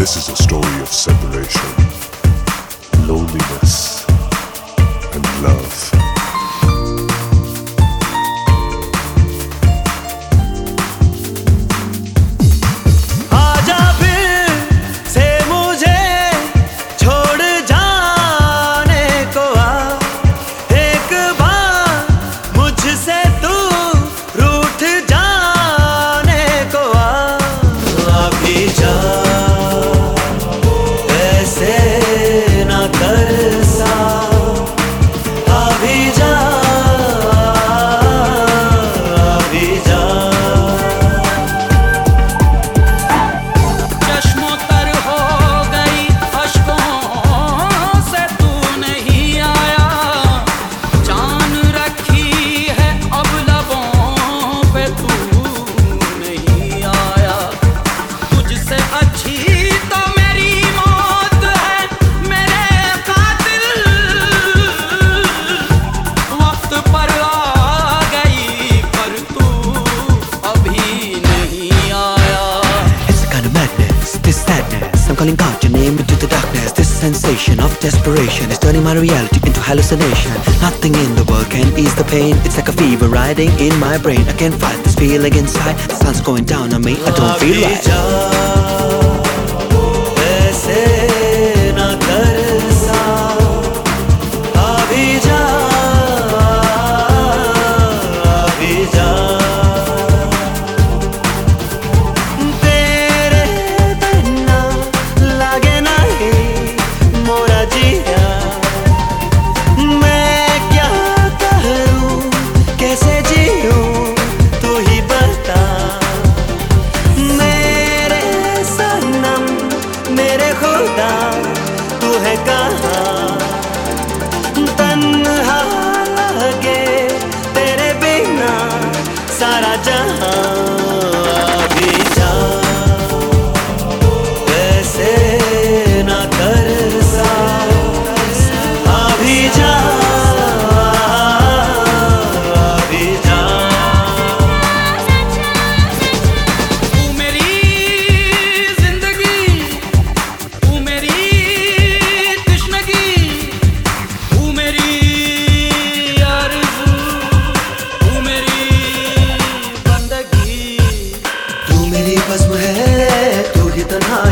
This is a story of separation, loneliness, and love. Desperation is turning my reality into hallucination. Nothing in the world can ease the pain. It's like a fever riding in my brain. I can't fight this feeling inside. The sun's going down on me. I don't feel right. जितना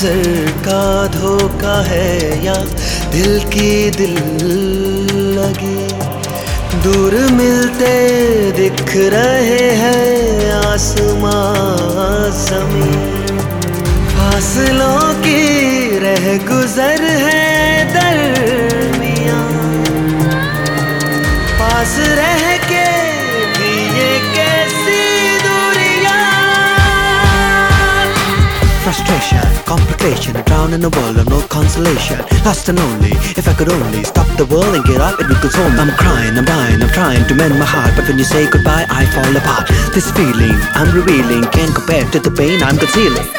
नज़र का धोखा है या दिल की दिल लगी? दूर मिलते दिख रहे हैं आसमां ज़मीन। फासलों की रह गुजर है दरमिया पास रह complication, drown in a world of no consolation. Lost and lonely, if I could only stop the world and get up, it would console me. I'm crying, I'm dying, I'm trying to mend my heart, but when you say goodbye, I fall apart. This feeling I'm revealing can't compare to the pain I'm concealing.